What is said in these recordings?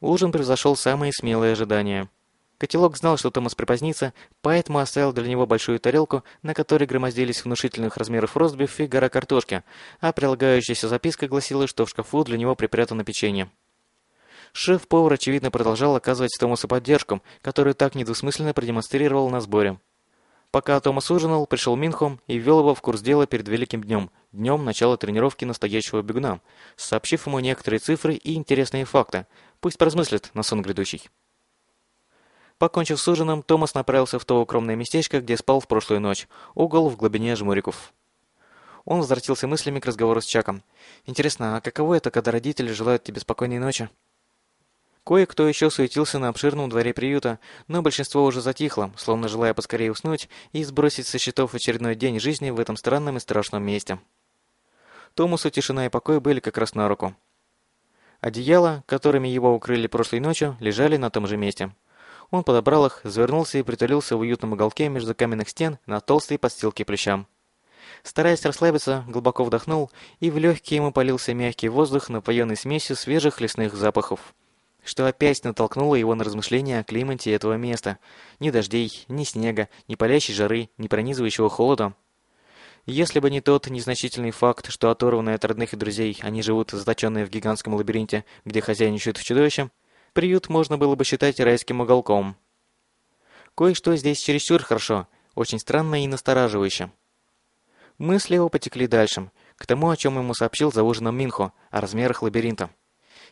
Ужин превзошел самые смелые ожидания. Котелок знал, что Томас припозднится, поэтому оставил для него большую тарелку, на которой громоздились внушительных размеров ростбиф и гора картошки, а прилагающаяся записка гласила, что в шкафу для него припрятано печенье. Шеф-повар, очевидно, продолжал оказывать Томасу поддержку, которую так недвусмысленно продемонстрировал на сборе. Пока Томас ужинал, пришел Минхом и ввел его в курс дела перед Великим днем, днем начала тренировки настоящего бегуна, сообщив ему некоторые цифры и интересные факты, пусть поразмыслит на сон грядущий. Покончив с ужином, Томас направился в то укромное местечко, где спал в прошлую ночь, угол в глубине жмуриков. Он возвратился мыслями к разговору с Чаком. «Интересно, а каково это, когда родители желают тебе спокойной ночи?» Кое-кто еще суетился на обширном дворе приюта, но большинство уже затихло, словно желая поскорее уснуть и сбросить со счетов очередной день жизни в этом странном и страшном месте. Томасу тишина и покой были как раз на руку. Одеяла, которыми его укрыли прошлой ночью, лежали на том же месте. Он подобрал их, завернулся и притулился в уютном уголке между каменных стен на толстой подстилке плечам. Стараясь расслабиться, глубоко вдохнул, и в легкие ему полился мягкий воздух, напоенный смесью свежих лесных запахов что опять натолкнуло его на размышления о климате этого места. Ни дождей, ни снега, ни палящей жары, ни пронизывающего холода. Если бы не тот незначительный факт, что оторванные от родных и друзей, они живут заточенные в гигантском лабиринте, где хозяйничают чудовища, приют можно было бы считать райским уголком. Кое-что здесь чересчур хорошо, очень странно и настораживающе. Мысли его потекли дальше, к тому, о чем ему сообщил за ужином Минхо, о размерах лабиринта.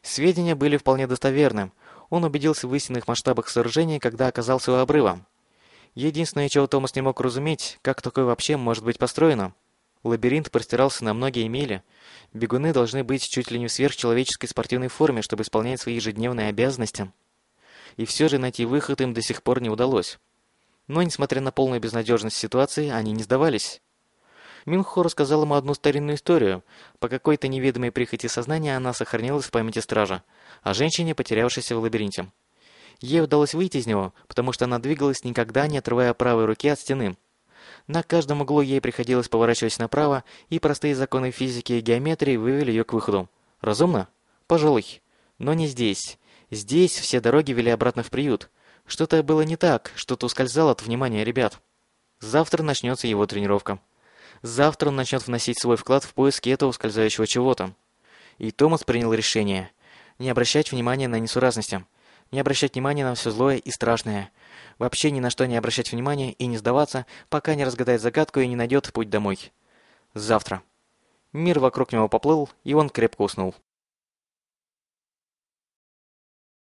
Сведения были вполне достоверны. Он убедился в истинных масштабах сооружения, когда оказался у обрыва. Единственное, чего Томас не мог разуметь, как такое вообще может быть построено. Лабиринт простирался на многие мили. Бегуны должны быть чуть ли не в сверхчеловеческой спортивной форме, чтобы исполнять свои ежедневные обязанности. И все же найти выход им до сих пор не удалось. Но, несмотря на полную безнадежность ситуации, они не сдавались. Минхо рассказал ему одну старинную историю. По какой-то неведомой прихоти сознания она сохранилась в памяти стража. О женщине, потерявшейся в лабиринте. Ей удалось выйти из него, потому что она двигалась никогда не отрывая правой руки от стены. На каждом углу ей приходилось поворачивать направо, и простые законы физики и геометрии вывели ее к выходу. Разумно? Пожалуй. Но не здесь. Здесь все дороги вели обратно в приют. Что-то было не так, что-то ускользало от внимания ребят. Завтра начнется его тренировка. Завтра он начнет вносить свой вклад в поиски этого ускользающего чего-то. И Томас принял решение. Не обращать внимания на несуразности. Не обращать внимания на все злое и страшное. Вообще ни на что не обращать внимания и не сдаваться, пока не разгадает загадку и не найдет путь домой. Завтра. Мир вокруг него поплыл, и он крепко уснул.